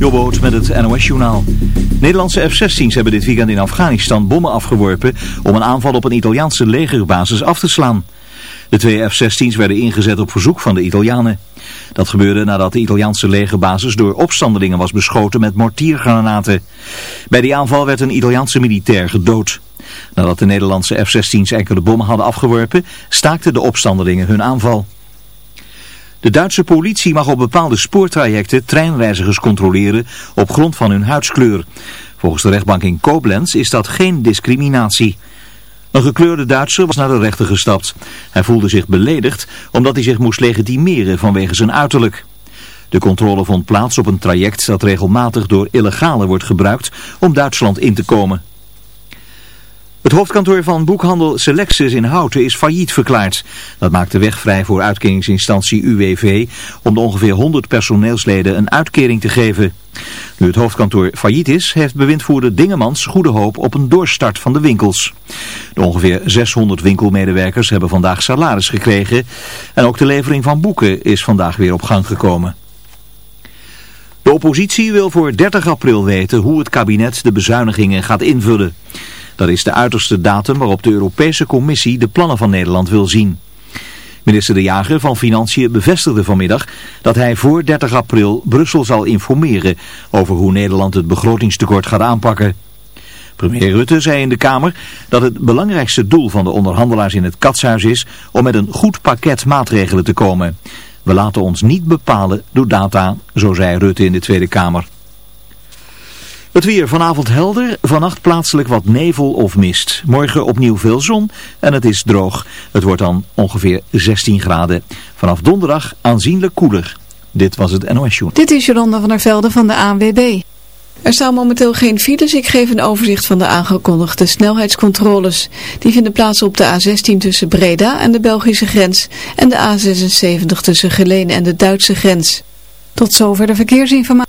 Jobboot met het NOS-journaal. Nederlandse F-16's hebben dit weekend in Afghanistan bommen afgeworpen om een aanval op een Italiaanse legerbasis af te slaan. De twee F-16's werden ingezet op verzoek van de Italianen. Dat gebeurde nadat de Italiaanse legerbasis door opstandelingen was beschoten met mortiergranaten. Bij die aanval werd een Italiaanse militair gedood. Nadat de Nederlandse F-16's enkele bommen hadden afgeworpen, staakten de opstandelingen hun aanval. De Duitse politie mag op bepaalde spoortrajecten treinreizigers controleren op grond van hun huidskleur. Volgens de rechtbank in Koblenz is dat geen discriminatie. Een gekleurde Duitser was naar de rechter gestapt. Hij voelde zich beledigd omdat hij zich moest legitimeren vanwege zijn uiterlijk. De controle vond plaats op een traject dat regelmatig door illegalen wordt gebruikt om Duitsland in te komen. Het hoofdkantoor van boekhandel Selectus in Houten is failliet verklaard. Dat maakt de weg vrij voor uitkeringsinstantie UWV om de ongeveer 100 personeelsleden een uitkering te geven. Nu het hoofdkantoor failliet is, heeft bewindvoerder Dingemans goede hoop op een doorstart van de winkels. De ongeveer 600 winkelmedewerkers hebben vandaag salaris gekregen en ook de levering van boeken is vandaag weer op gang gekomen. De oppositie wil voor 30 april weten hoe het kabinet de bezuinigingen gaat invullen. Dat is de uiterste datum waarop de Europese Commissie de plannen van Nederland wil zien. Minister De Jager van Financiën bevestigde vanmiddag dat hij voor 30 april Brussel zal informeren over hoe Nederland het begrotingstekort gaat aanpakken. Premier Rutte zei in de Kamer dat het belangrijkste doel van de onderhandelaars in het katshuis is om met een goed pakket maatregelen te komen. We laten ons niet bepalen door data, zo zei Rutte in de Tweede Kamer. Het weer vanavond helder, vannacht plaatselijk wat nevel of mist. Morgen opnieuw veel zon en het is droog. Het wordt dan ongeveer 16 graden. Vanaf donderdag aanzienlijk koeler. Dit was het NOS Show. Dit is Jolanda van der Velde van de ANWB. Er staan momenteel geen files. Ik geef een overzicht van de aangekondigde snelheidscontroles. Die vinden plaats op de A16 tussen Breda en de Belgische grens. En de A76 tussen Geleen en de Duitse grens. Tot zover de verkeersinformatie.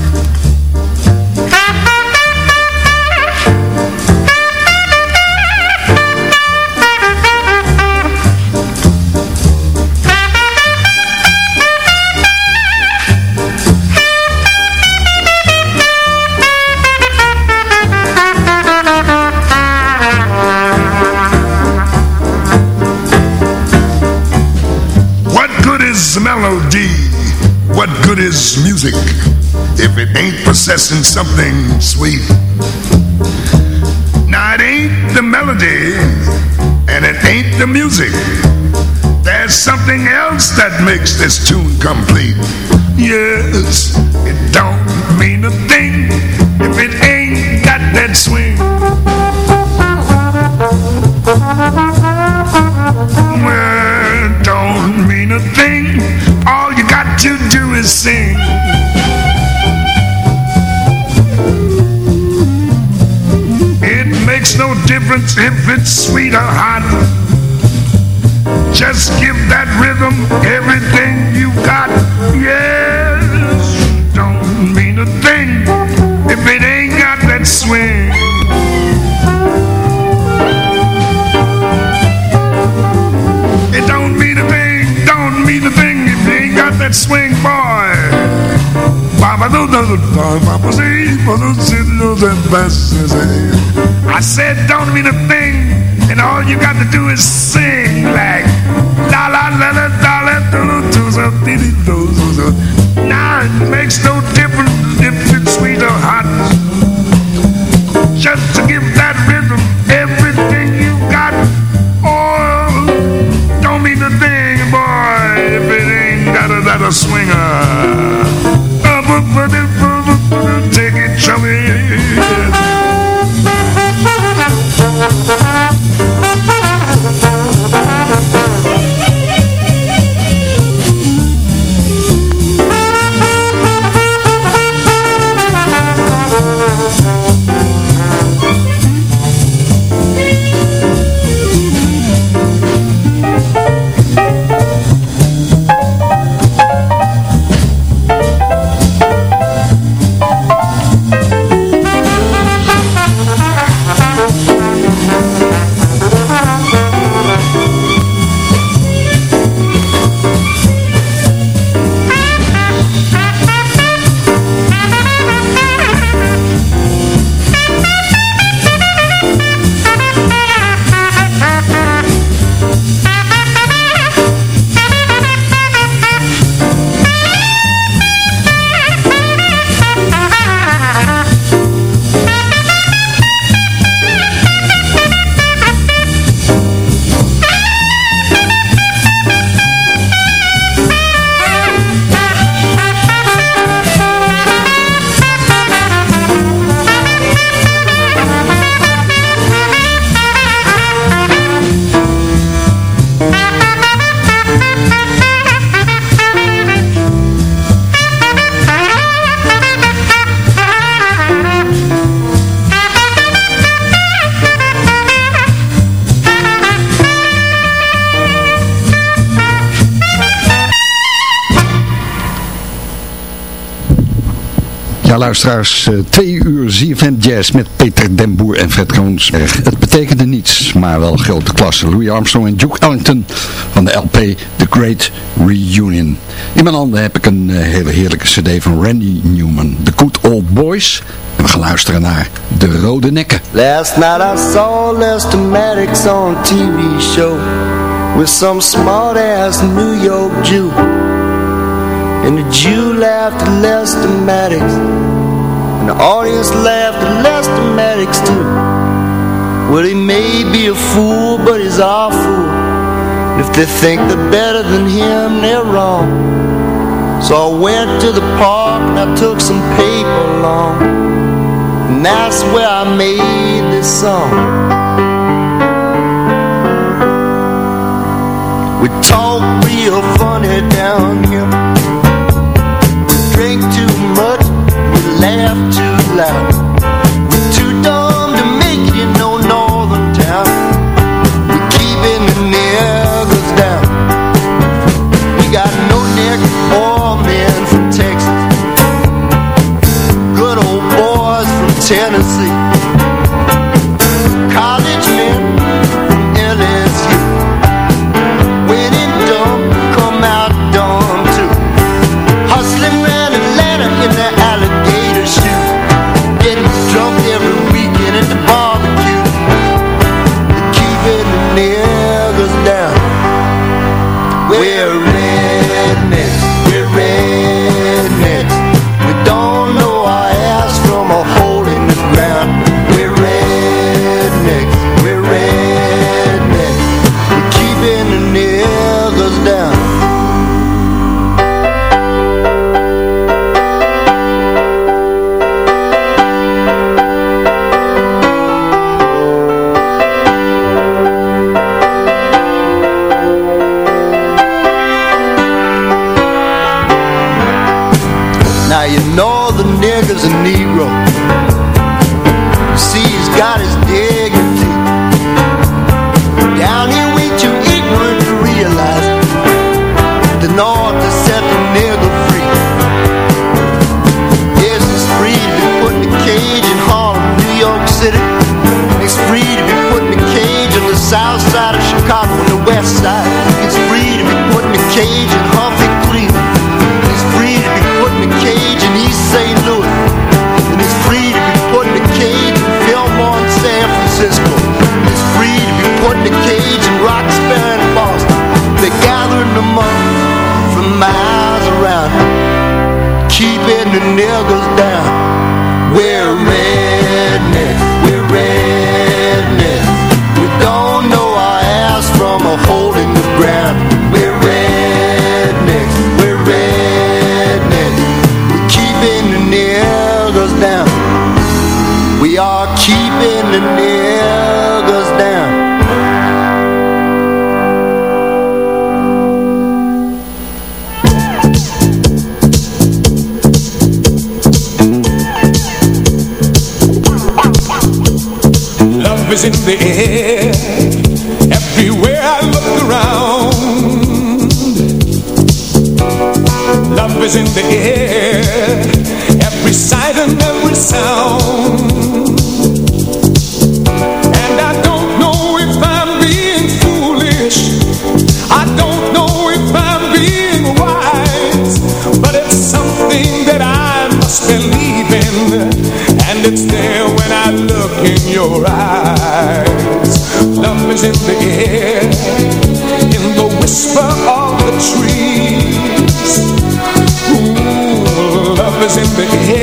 good is music if it ain't possessing something sweet? Now it ain't the melody and it ain't the music. There's something else that makes this tune complete. Yes, it don't mean a thing if it ain't got that swing. To sing. It makes no difference if it's sweet or hot. Just give that rhythm everything you got. Yes, don't mean a thing if it ain't got that swing. That swing, boy. I said, don't mean a thing, and all you got to do is sing like la la la la la la do do so diddy do so. Now it makes no difference if luisteraars, eh, twee uur ZFM Jazz met Peter Den Boer en Fred Kroonsberg. Het betekende niets, maar wel grote klasse. Louis Armstrong en Duke Ellington van de LP The Great Reunion. In mijn handen heb ik een eh, hele heerlijke cd van Randy Newman, The Good Old Boys. En we gaan luisteren naar De Rode Nekken. Last night I saw Lester Maddox on TV show With some smart ass New York Jew And the Jew laughed at Lester Maddox The audience laughed and less the medics too. Well he may be a fool but he's our fool and If they think they're better than him they're wrong. So I went to the park and I took some paper along And that's where I made this song. We talk real funny down here. Drink too much, we laugh too love. the. whisper of the trees. Ooh, love is in the air.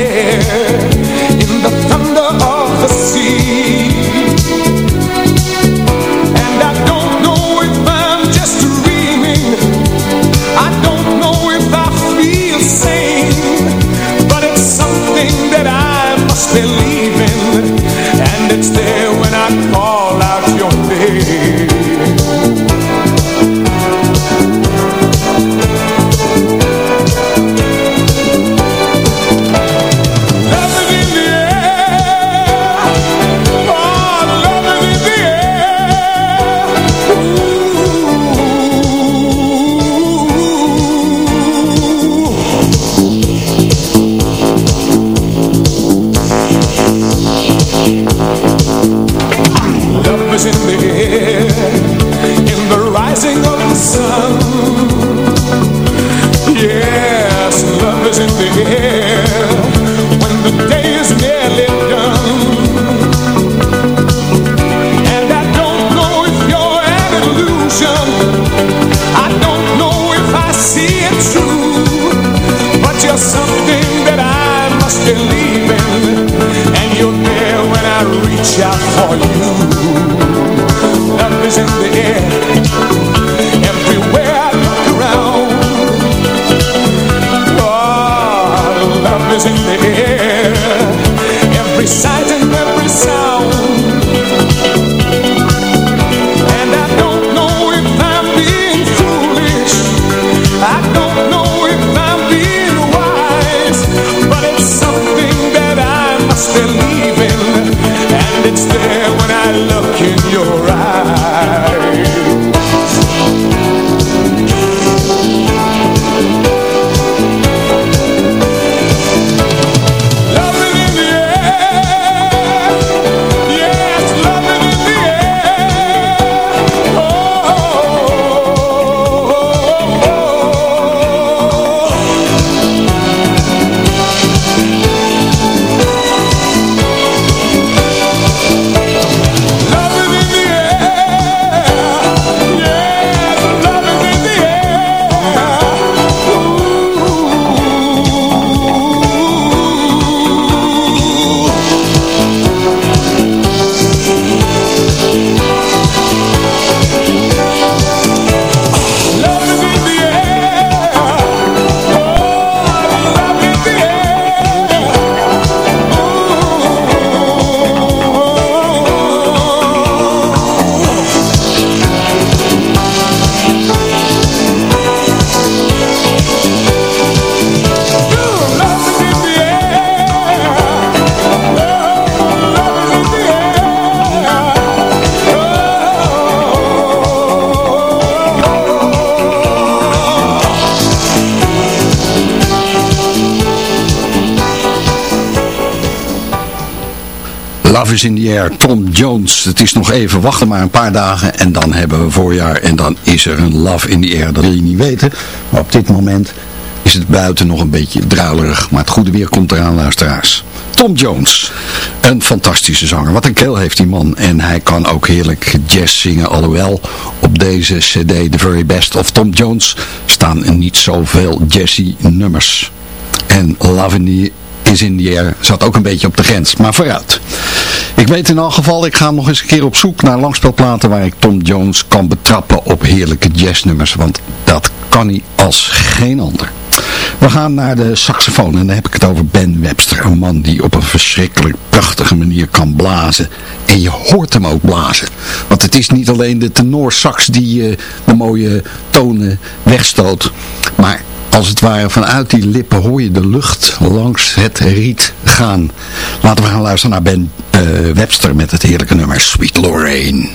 Love is in the air, Tom Jones. Het is nog even wachten maar een paar dagen en dan hebben we voorjaar en dan is er een love in the air. Dat wil je niet weten, maar op dit moment is het buiten nog een beetje druilerig. Maar het goede weer komt eraan, luisteraars. Tom Jones, een fantastische zanger. Wat een keel heeft die man. En hij kan ook heerlijk jazz zingen. Alhoewel op deze cd, The Very Best of Tom Jones, staan niet zoveel jazzy nummers. En Love in is in the air zat ook een beetje op de grens. Maar vooruit. Weet in elk geval, ik ga nog eens een keer op zoek naar langspelplaten waar ik Tom Jones kan betrappen op heerlijke jazznummers. Want dat kan hij als geen ander. We gaan naar de saxofoon en dan heb ik het over Ben Webster. Een man die op een verschrikkelijk prachtige manier kan blazen. En je hoort hem ook blazen. Want het is niet alleen de tenorsax die uh, de mooie tonen wegstoot. Maar als het ware vanuit die lippen hoor je de lucht langs het riet Laten we gaan luisteren naar Ben uh, Webster met het heerlijke nummer Sweet Lorraine.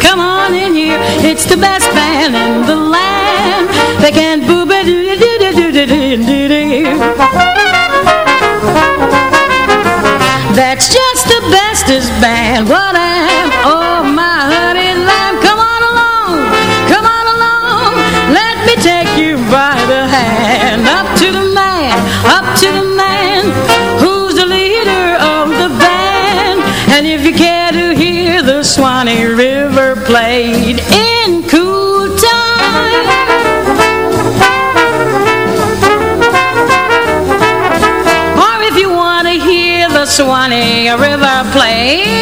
come on in here. It's the best band in the land. They can boob doo doo doo doo doo doo doo doo. That's just the bestest band. Whoa. Suwannee River play?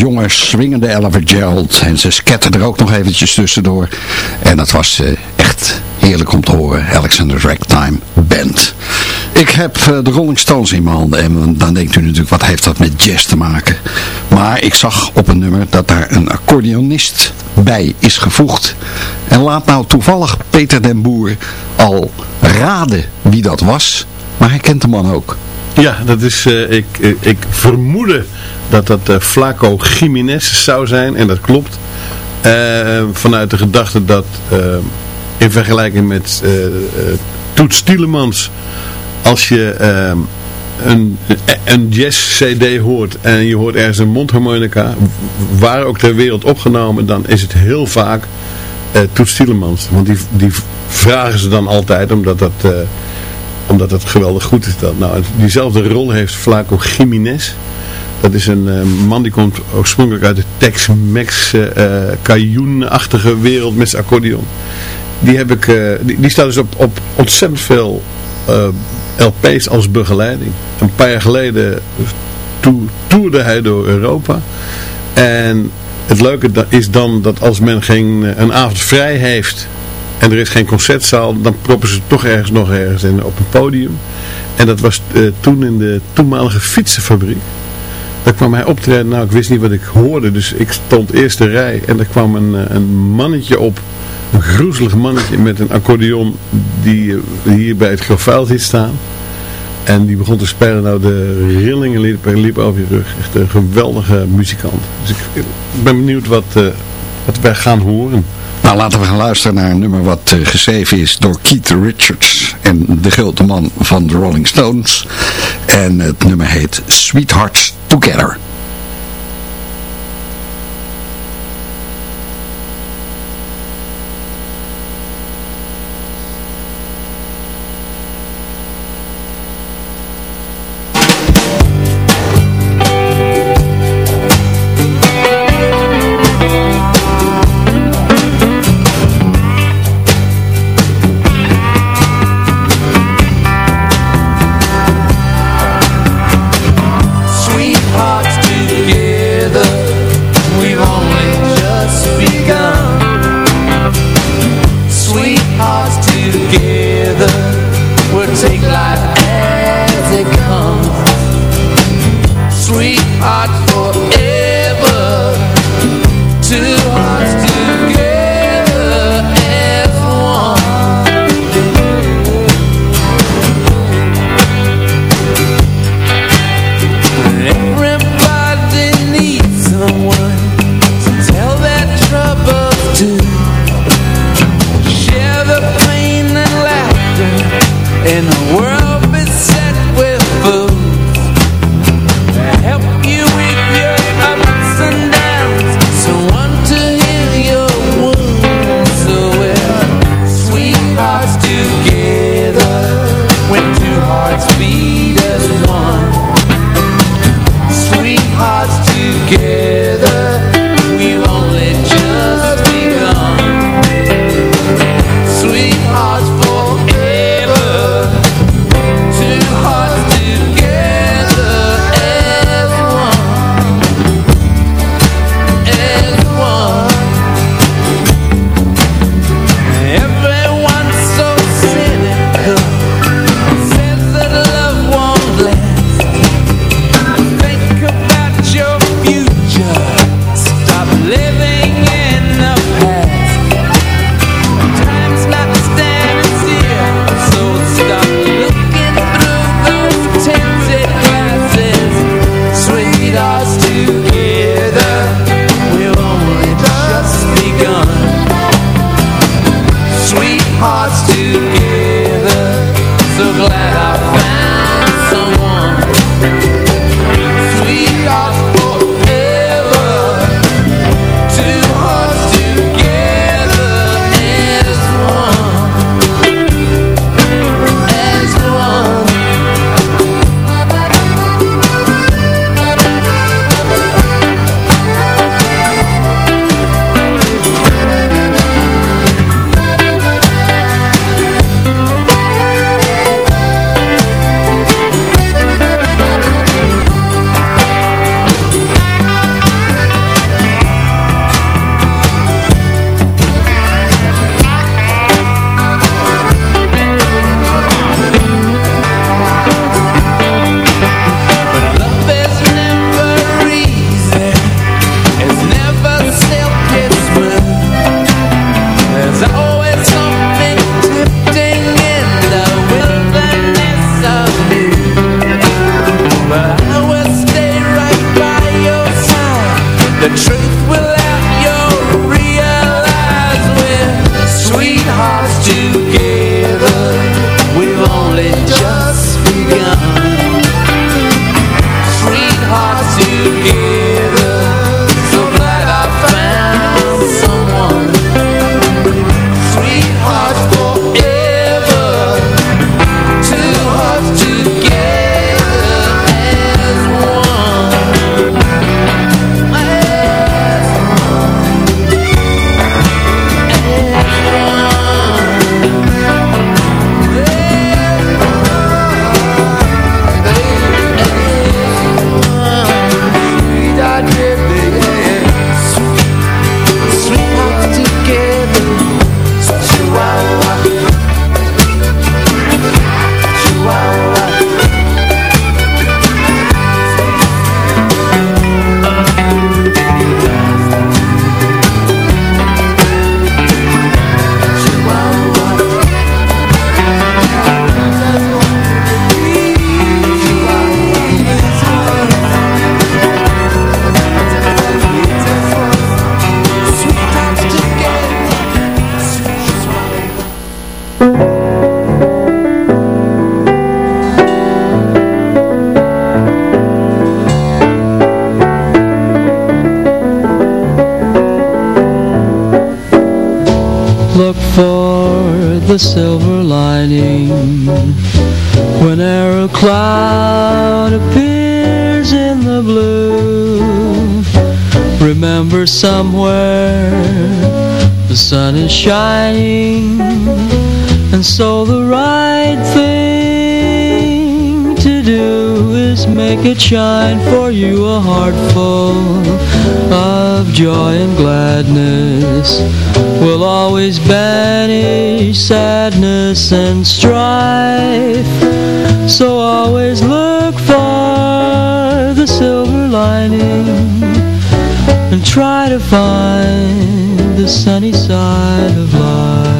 Jonge, swingende Ella Gerald. En ze sketten er ook nog eventjes tussendoor. En dat was eh, echt heerlijk om te horen. Alexander Ragtime Band. Ik heb eh, de Rolling Stones in mijn handen. En dan denkt u natuurlijk, wat heeft dat met jazz te maken? Maar ik zag op een nummer dat daar een accordeonist bij is gevoegd. En laat nou toevallig Peter den Boer al raden wie dat was. Maar hij kent de man ook. Ja, dat is, eh, ik, ik, ik vermoedde dat dat eh, Flaco Jiménez zou zijn. En dat klopt. Eh, vanuit de gedachte dat eh, in vergelijking met eh, eh, Toets Tielemans, als je eh, een, een jazz cd hoort en je hoort ergens een mondharmonica, waar ook ter wereld opgenomen, dan is het heel vaak eh Toets Tielemans. Want die, die vragen ze dan altijd, omdat dat... omdat het geweldig goed is dat. Nou, diezelfde rol heeft Flaco Jiménez. Dat is een eh, man die komt oorspronkelijk uit de Tex-Mex eh eh, wereld met zijn accordeon. Die, heb ik, die, staat dus op, op ontzettend veel LP's als begeleiding. Een paar jaar geleden to- toerde hij door Europa. En het leuke is dan dat als men geen, een avond vrij heeft en er is geen concertzaal, dan proppen ze toch ergens nog ergens op een podium. En dat was eh, toen in de toenmalige fietsenfabriek. daar kwam hij optreden. Nou, ik wist niet wat ik hoorde, dus ik stond eerste rij. En er kwam een, eh, een mannetje op, een groezelig mannetje met een accordeon die eh, hier bij het grafvuil zit staan. En die begon te spelen, nou de rillingen liepen liep over je rug. Echt een geweldige muzikant. Dus ik, ik ben benieuwd wat, uh, wat wij gaan horen. Nou, laten we gaan luisteren naar een nummer wat uh, geschreven is door Keith Richards en de grote man van de Rolling Stones. En het nummer heet Sweethearts Together. glad. Silver lining. Whenever a cloud appears in the blue Remember somewhere the sun is shining And so the right thing is make it shine for you a heart full of joy and gladness will always banish sadness and strife. So always look for the silver lining and try to find the sunny side of life.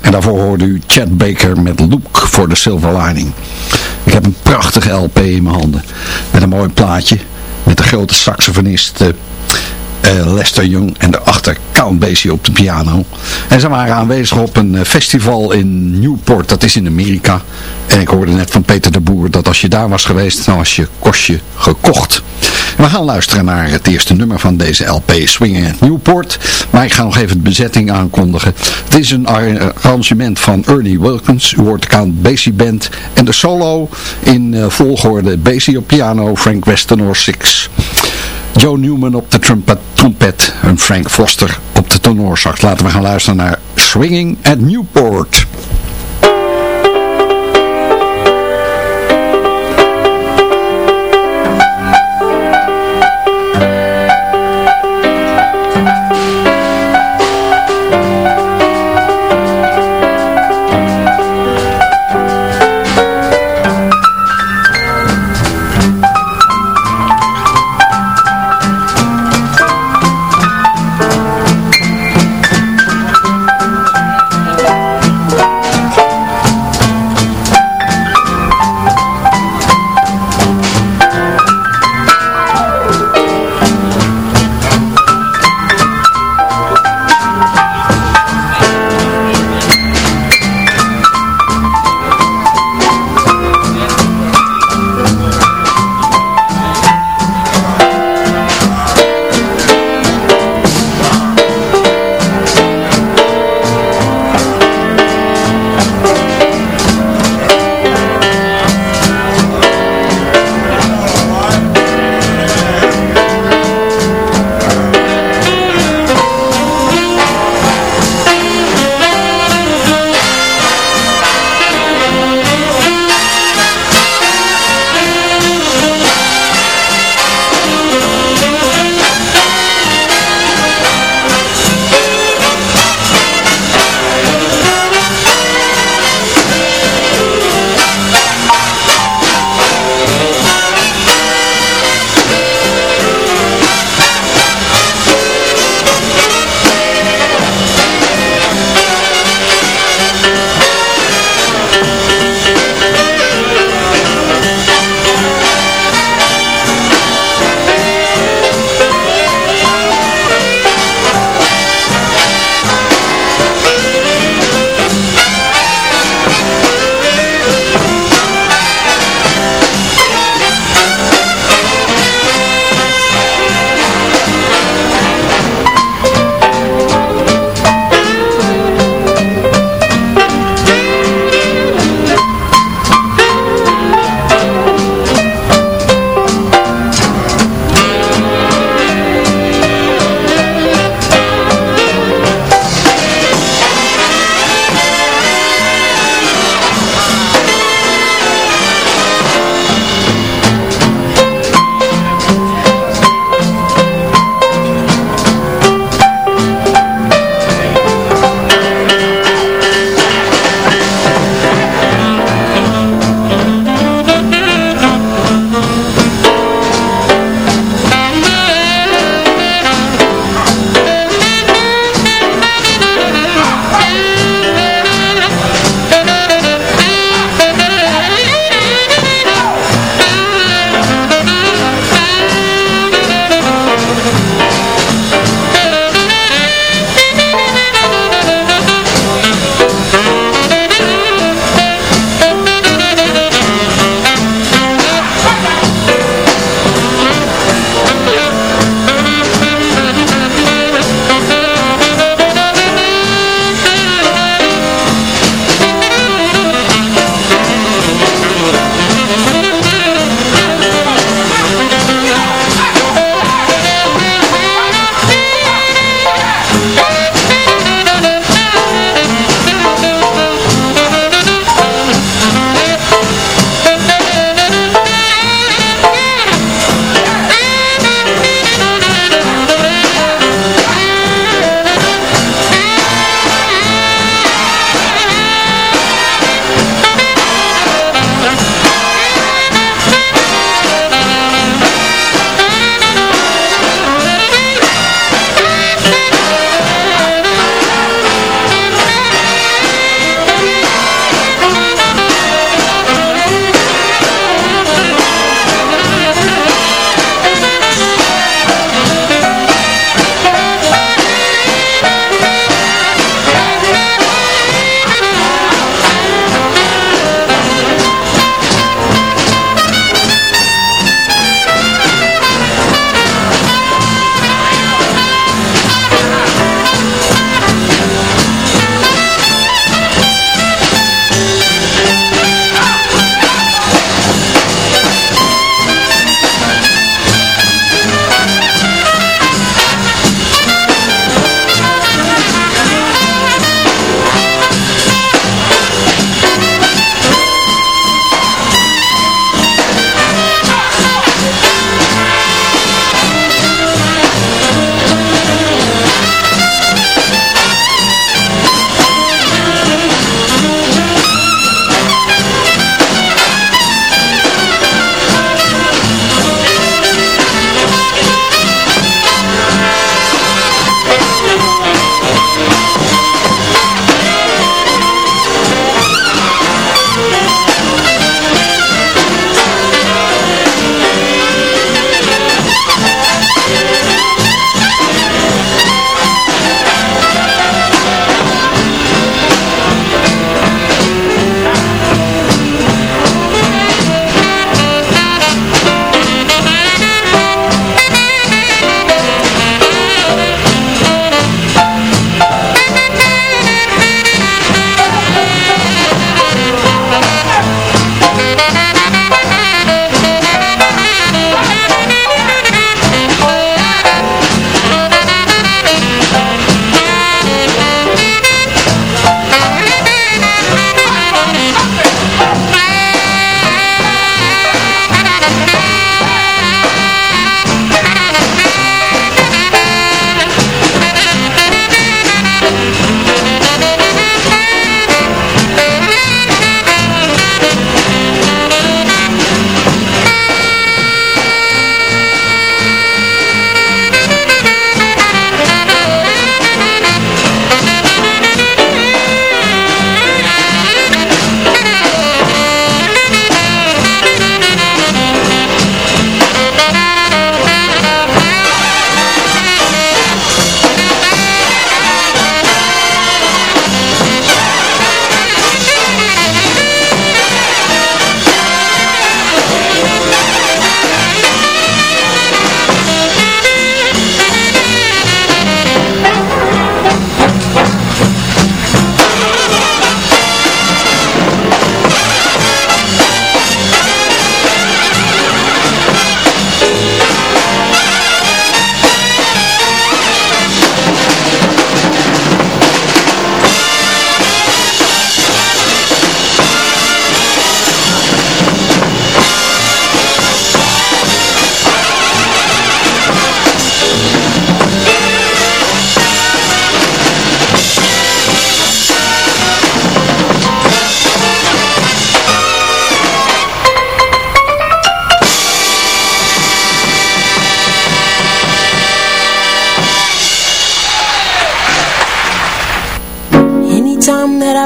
En daarvoor hoorde u Chad Baker met Look for the Silver Lining. Ik heb een prachtige LP in mijn handen. Met een mooi plaatje. Met de grote saxofonist uh, Lester Young. En daarachter Count Basie op de piano. En ze waren aanwezig op een festival in Newport. Dat is in Amerika. En ik hoorde net van Peter de Boer dat als je daar was geweest, dan was je kostje gekocht. We gaan luisteren naar het eerste nummer van deze LP, Swinging at Newport. Maar ik ga nog even de bezetting aankondigen. Het is een arrangement van Ernie Wilkins. U hoort de Count Basie Band. En de solo in uh, volgorde Basie op piano, Frank Westenor 6. Joe Newman op de trumpet, trompet en Frank Foster op de tenorsax. Laten we gaan luisteren naar Swinging at Newport.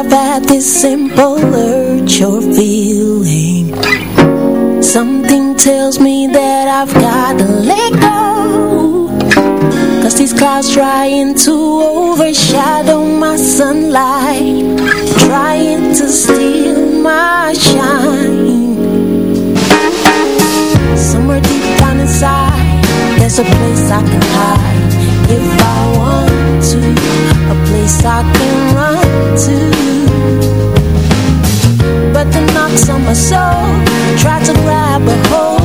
I've had this simple urge you're feeling. Something tells me that I've got to let go. Cause these clouds trying to overshadow my sunlight Trying to steal my shine. Somewhere deep down inside There's a place I can hide. If I want to a place I can run to on my soul. Try to grab a hold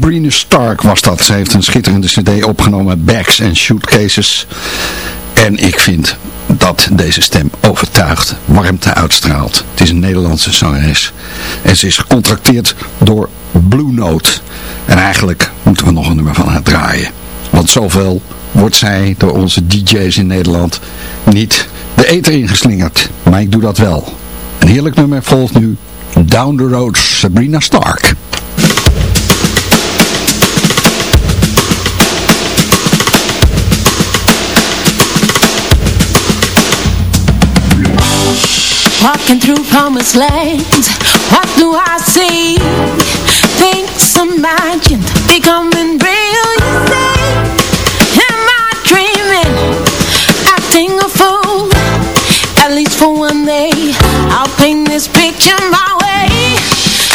Sabrina Stark was dat. Ze heeft een schitterende cd opgenomen, Bags and Shootcases. En ik vind dat deze stem overtuigt, warmte uitstraalt. Het is een Nederlandse zangeres. En ze is gecontracteerd door Blue Note. En eigenlijk moeten we nog een nummer van haar draaien. Want zoveel wordt zij door onze DJ's in Nederland niet de eter ingeslingerd. Maar ik doe dat wel. Een heerlijk nummer volgt nu Down the Road Sabrina Stark. Walking through promised lands, what do I see? Things imagined, becoming real, you say Am I dreaming, acting a fool? At least for one day, I'll paint this picture my way.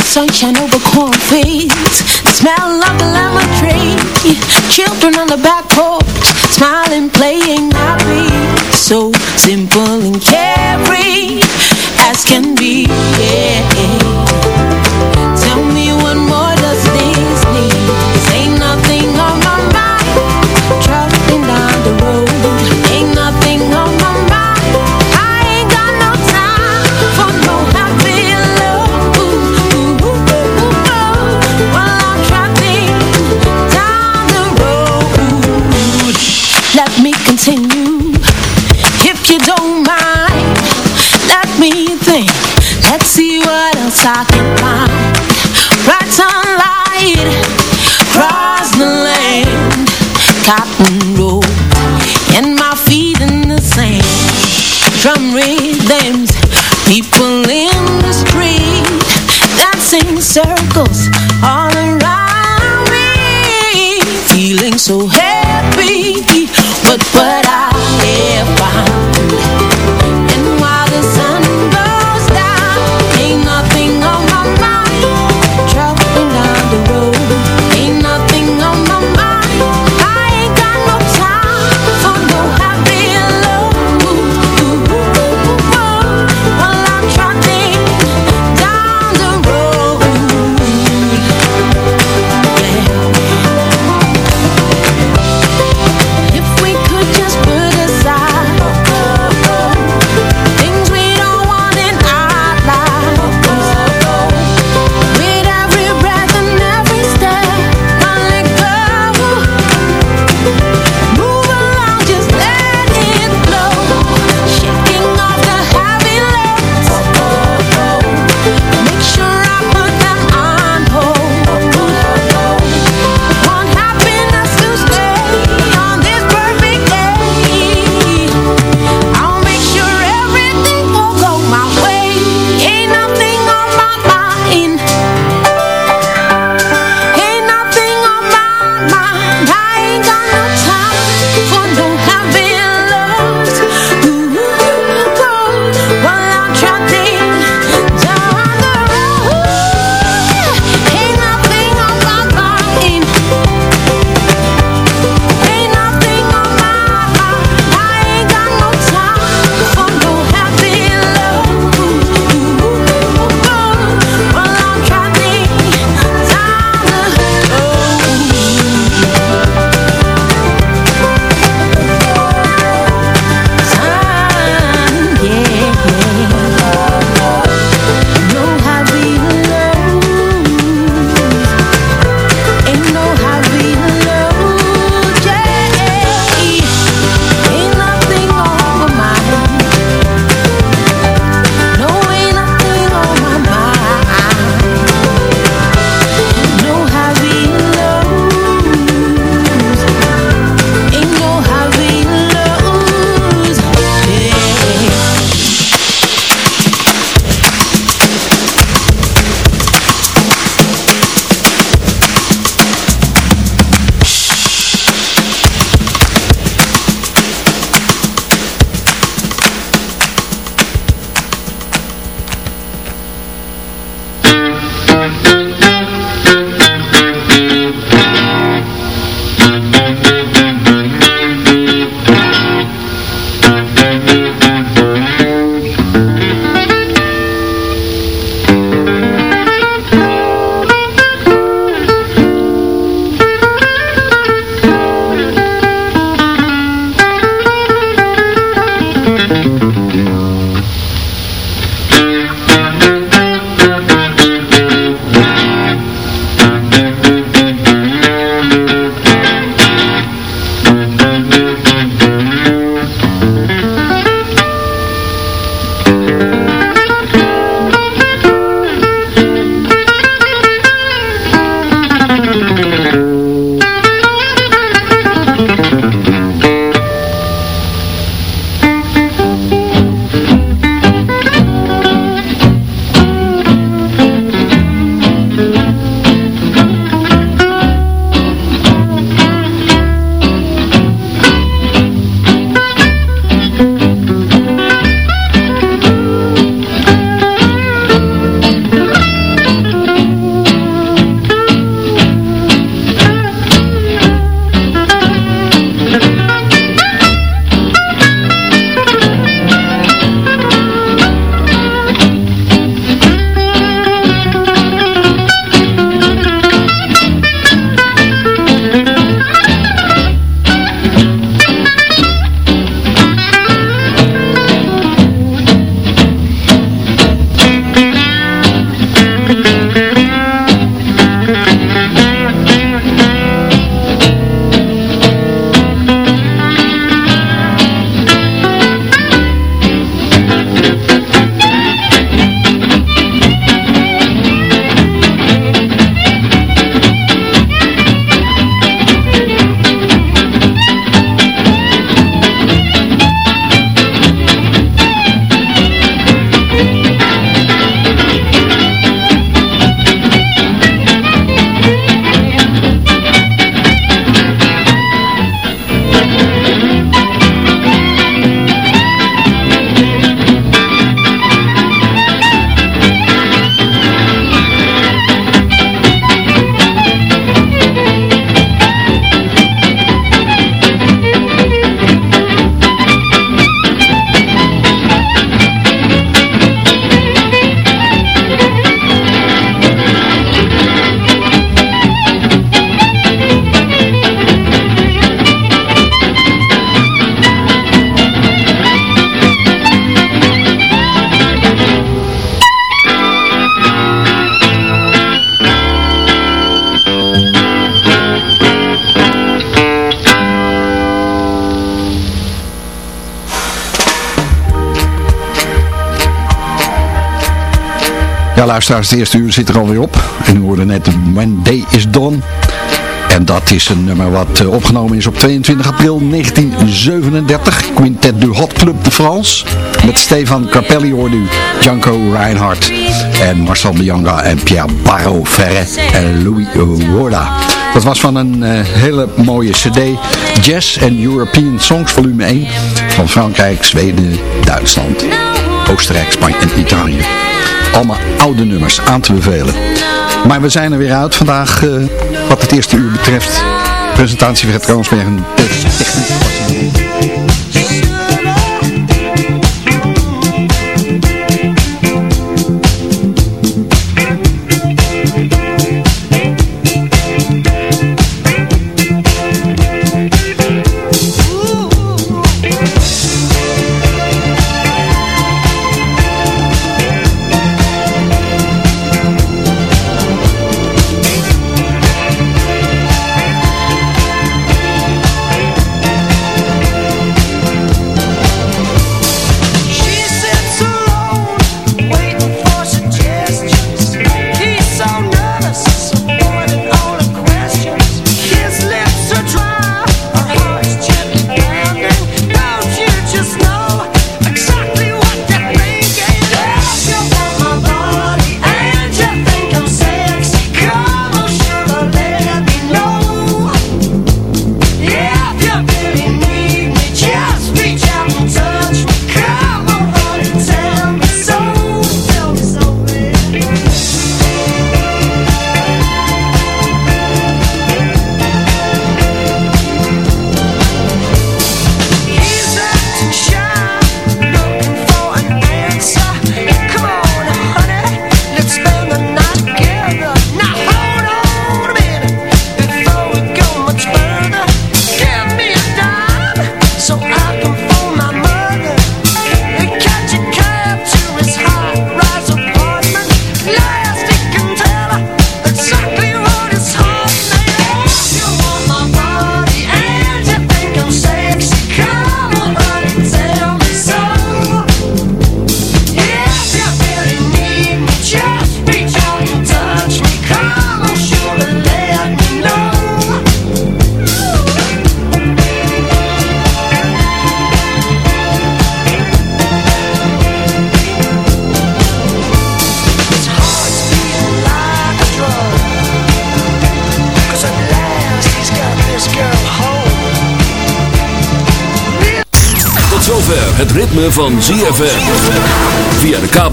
Sunshine over cornfields, smell of the lemon tree. Children on the back porch, smiling, playing happy So simple and carefree as can be, yeah. Luisteraars, het eerste uur zit er alweer op. En u hoorde net When Day Is Done. En dat is een nummer wat eh, opgenomen is op 22 april 1937. Quintet du Hot Club de France. Met Stefan Capelli hoorde u Janko Reinhardt. En Marcel Bianca en Pierre Barro Ferret en Louis Woda. Dat was van een uh, hele mooie cd. Jazz and European Songs volume 1. Van Frankrijk, Zweden, Duitsland, Oostenrijk, Spanje en Italië. Allemaal oude nummers aan te bevelen. Maar we zijn er weer uit vandaag uh, wat het eerste uur betreft. Presentatie van het Kroonsberg en techniek.